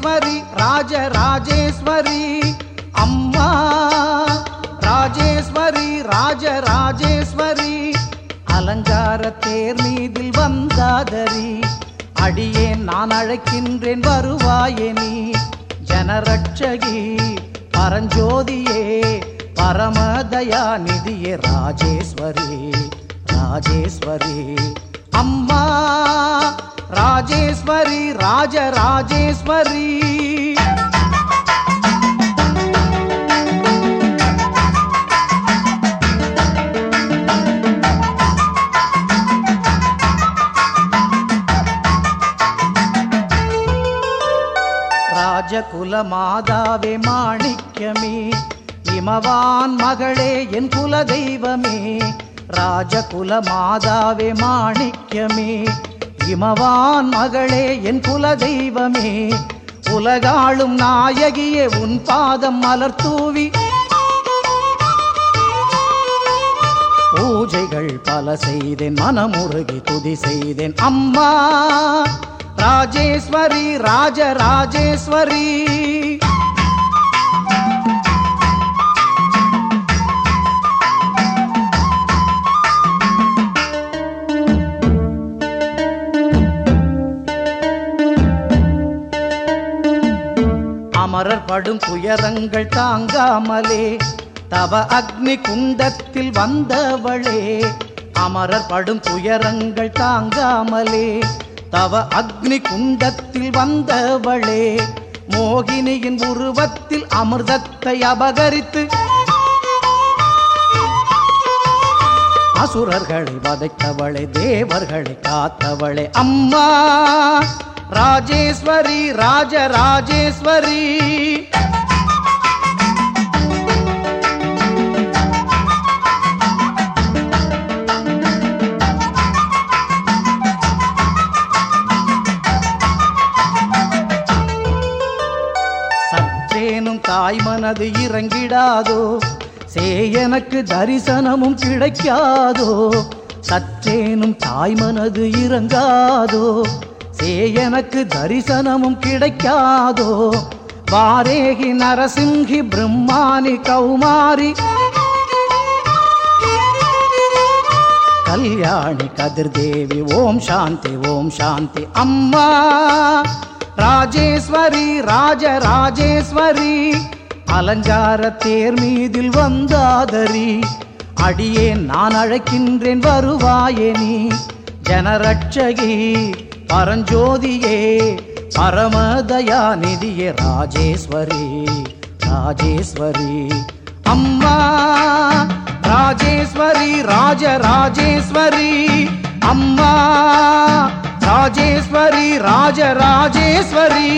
ராஜேஸ்வரி ராஜ ராஜேஸ்வரி. அம்மா ராஜேஸ்வரி ராஜ ராஜேஸ்வரி. அலங்கார தேர் மீதில் வந்தாதரி. அடியே நான் அழைக்கின்றேன் வருவாயினி ஜனரட்சகி பரஞ்சோதியே பரமதயா நிதியே ராஜேஸ்வரி ராஜேஸ்வரி. அம்மா ராஜராஜேஸ்வரி ராஜராஜேஸ்வரி ராஜகுல மாதாவே மாணிக்கமே இமவான் மகளே என் குல தெய்வமே ராஜகுல மாதாவே மாணிக்கமே இமவான் மகளே என் குல தெய்வமே உலகாளும் நாயகியே உன் பாதம் மலர் தூவி. பூஜைகள் பல செய்தேன் மனமுருகி துதி செய்தேன். அம்மா ராஜேஸ்வரி ராஜராஜேஸ்வரி மாறர் படும் துயரங்கள் தாங்காமலே தவ அக்னி குண்டத்தில் வந்தவளே. அமரர் படும் துயரங்கள் தாங்காமலே தவ அக்னி குண்டத்தில் வந்தவளே. மோகினியின் உருவத்தில் அமிர்தத்தை அபகரித்து அசுரர்களை வதைத்தவளே தேவர்களை காத்தவளே. அம்மா ராஜேஸ்வரி ராஜ ராஜேஸ்வரி சற்றேனும் தாய் மனது இறங்கிடாதோ சே எனக்கு தரிசனமும் கிடைக்காதோ சற்றேனும் தாய் மனது இறங்காதோ சே எனக்கு தரிசனமும் கிடைக்காதோ? வாரேகி நரசிங்கி பிரம்மானி கௌமாரி. கல்யாணி கதிர்தேவி ஓம் சாந்தி ஓம் சாந்தி. அம்மா ராஜேஸ்வரி ராஜராஜேஸ்வரி அலங்கார தேர் மீதில் வந்தாதரி. அடியே நான் அழைக்கின்றேன் வருவாயே நீ. ஜனரட்சகி பரஞ்சோதியே பரமதயா நிதியே ராஜேஸ்வரி ராஜேஸ்வரி அம்மா ராஜேஸ்வரி ராஜராஜேஸ்வரி அம்மா ராஜேஸ்வரி ராஜராஜேஸ்வரி